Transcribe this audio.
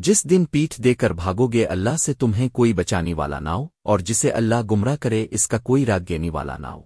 جس دن پیٹھ دے کر بھاگو گے اللہ سے تمہیں کوئی بچانے والا نہ ہو اور جسے اللہ گمراہ کرے اس کا کوئی راگ گینے والا نہ ہو۔